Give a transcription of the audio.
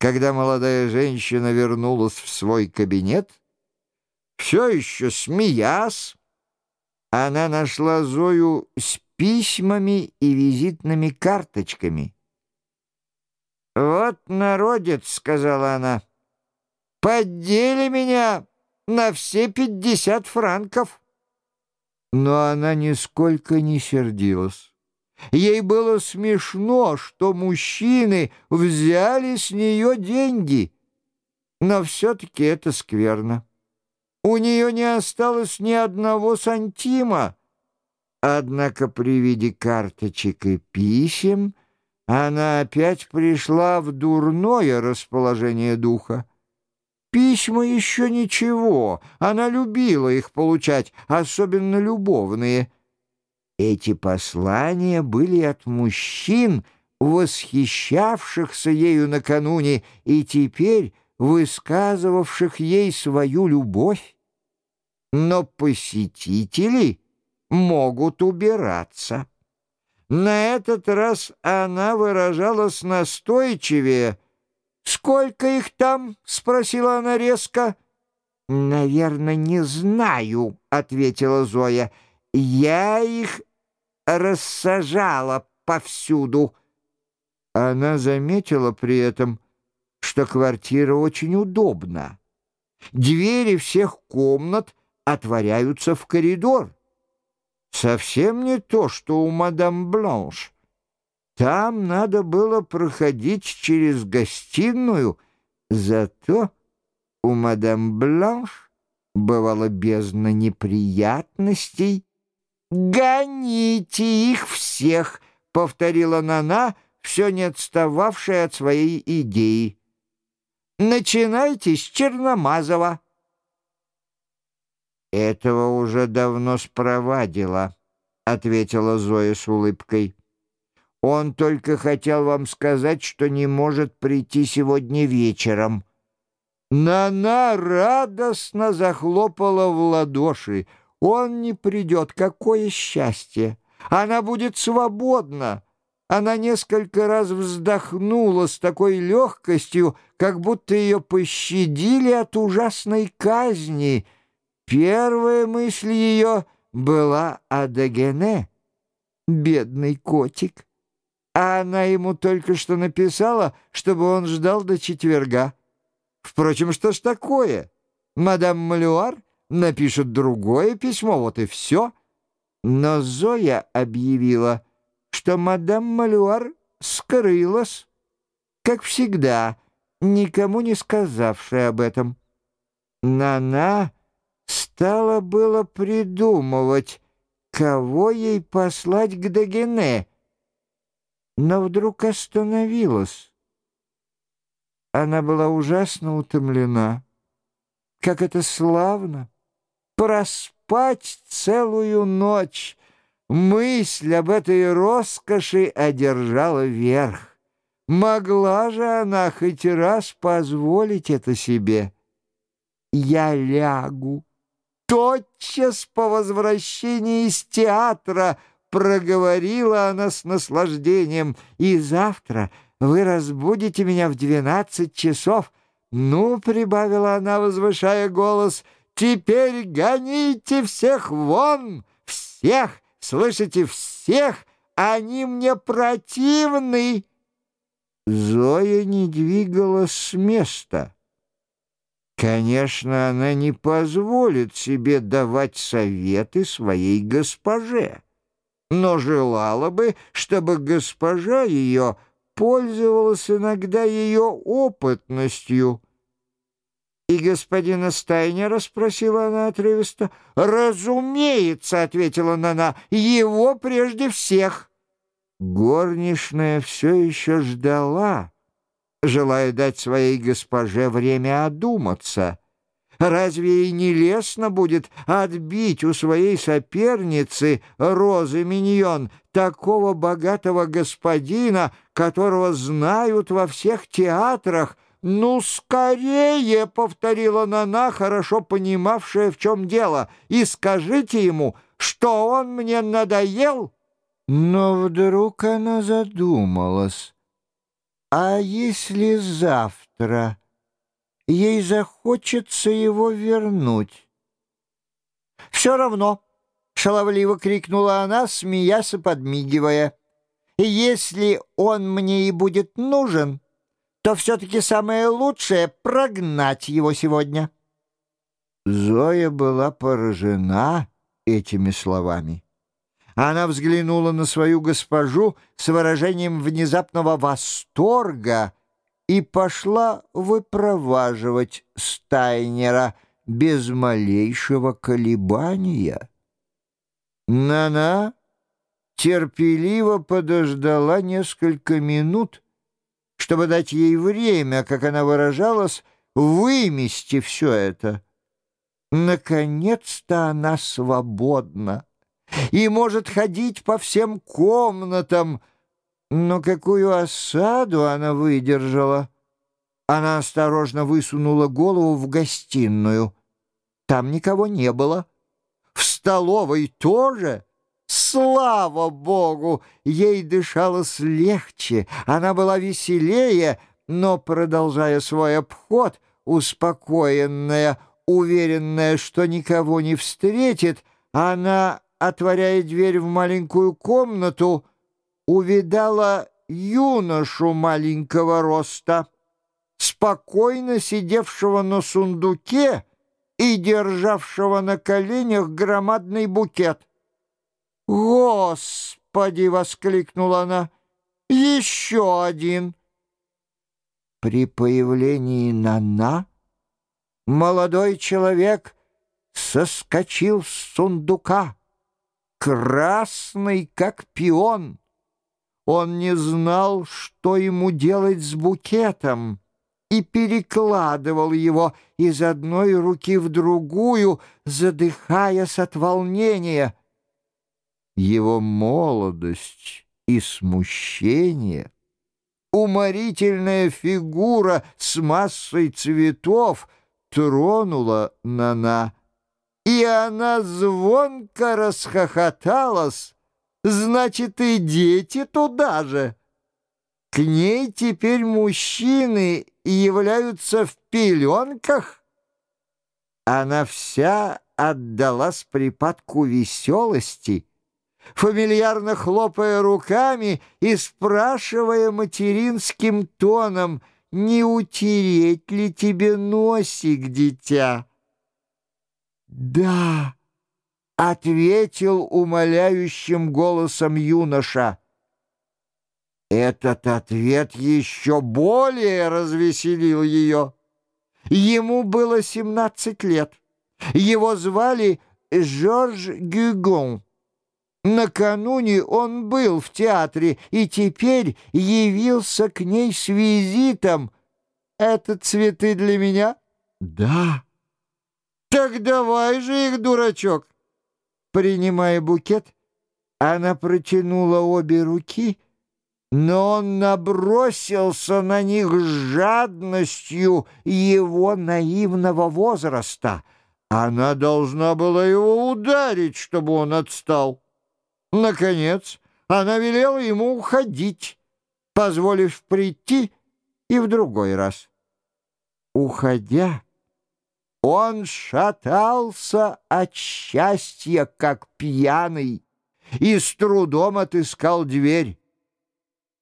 Когда молодая женщина вернулась в свой кабинет, все еще смеясь, она нашла Зою с письмами и визитными карточками. «Вот народец», — сказала она, — «поддели меня на все пятьдесят франков». Но она нисколько не сердилась. Ей было смешно, что мужчины взяли с нее деньги. Но все-таки это скверно. У нее не осталось ни одного сантима. Однако при виде карточек и писем она опять пришла в дурное расположение духа. Письма еще ничего, она любила их получать, особенно любовные. Эти послания были от мужчин, восхищавшихся ею накануне и теперь высказывавших ей свою любовь. Но посетители могут убираться. На этот раз она выражалась настойчивее. «Сколько их там?» — спросила она резко. «Наверное, не знаю», — ответила Зоя. «Я их рассажала повсюду». Она заметила при этом, что квартира очень удобна. Двери всех комнат отворяются в коридор. Совсем не то, что у мадам Бланш. Там надо было проходить через гостиную, зато у мадам Бланш бывало бездна неприятностей. «Гоните их всех!» — повторила Нана, все не отстававшая от своей идеи. «Начинайте с Черномазова». «Этого уже давно спровадила», — ответила Зоя с улыбкой. «Он только хотел вам сказать, что не может прийти сегодня вечером». Нана радостно захлопала в ладоши. «Он не придет, какое счастье! Она будет свободна!» Она несколько раз вздохнула с такой легкостью, как будто ее пощадили от ужасной казни — Первая мысль ее была о Дагене, бедный котик. А она ему только что написала, чтобы он ждал до четверга. Впрочем, что ж такое? Мадам Малюар напишет другое письмо, вот и все. Но Зоя объявила, что мадам Малюар скрылась, как всегда, никому не сказавшая об этом. Нана стала было придумывать, кого ей послать к Дагене, но вдруг остановилась. Она была ужасно утомлена. Как это славно! Проспать целую ночь! Мысль об этой роскоши одержала верх. Могла же она хоть раз позволить это себе. «Я лягу», тотчас по возвращении из театра проговорила она с наслаждением. «И завтра вы разбудите меня в двенадцать часов». «Ну», — прибавила она, возвышая голос, — «теперь гоните всех вон! Всех! Слышите, всех! Они мне противны!» Зоя не двигалась с места. Конечно, она не позволит себе давать советы своей госпоже, но желала бы, чтобы госпожа ее пользовалась иногда ее опытностью. «И господина Стайнера?» — спросила она отрывисто. «Разумеется», — ответила Нана, — «его прежде всех». Горничная все еще ждала желая дать своей госпоже время одуматься. Разве ей не лестно будет отбить у своей соперницы Розы Миньон такого богатого господина, которого знают во всех театрах? «Ну, скорее!» — повторила Нана, хорошо понимавшая, в чем дело. «И скажите ему, что он мне надоел?» Но вдруг она задумалась. А если завтра ей захочется его вернуть. «Все равно!» — шаловливо крикнула она, смеясь и подмигивая. «Если он мне и будет нужен, то все-таки самое лучшее — прогнать его сегодня». Зоя была поражена этими словами. Она взглянула на свою госпожу с выражением внезапного восторга и пошла выпроваживать Стайнера без малейшего колебания. Нана терпеливо подождала несколько минут, чтобы дать ей время, как она выражалась, вымести все это. Наконец-то она свободна и может ходить по всем комнатам, но какую осаду она выдержала! Она осторожно высунула голову в гостиную. Там никого не было. В столовой тоже. Слава Богу! Ей дышалось легче, она была веселее, но, продолжая свой обход, успокоенная, уверенная, что никого не встретит, она, отворяя дверь в маленькую комнату, увидала юношу маленького роста, спокойно сидевшего на сундуке и державшего на коленях громадный букет. «Господи!» — воскликнула она. «Еще один!» При появлении Нана молодой человек соскочил с сундука, красный, как пион. Он не знал, что ему делать с букетом, и перекладывал его из одной руки в другую, задыхаясь от волнения. Его молодость и смущение, уморительная фигура с массой цветов тронула Нана, и она звонко расхохоталась, Значит, и дети туда же. К ней теперь мужчины являются в пеленках. Она вся отдалась припадку веселости, фамильярно хлопая руками и спрашивая материнским тоном, «Не утереть ли тебе носик, дитя?» «Да!» ответил умоляющим голосом юноша. Этот ответ еще более развеселил ее. Ему было семнадцать лет. Его звали Жорж Гюгон. Накануне он был в театре и теперь явился к ней с визитом. «Это цветы для меня?» «Да». «Так давай же их, дурачок!» Принимая букет, она протянула обе руки, но он набросился на них с жадностью его наивного возраста. Она должна была его ударить, чтобы он отстал. Наконец, она велела ему уходить, позволив прийти и в другой раз. Уходя, он шатался от счастья, как пьяный, и с трудом отыскал дверь.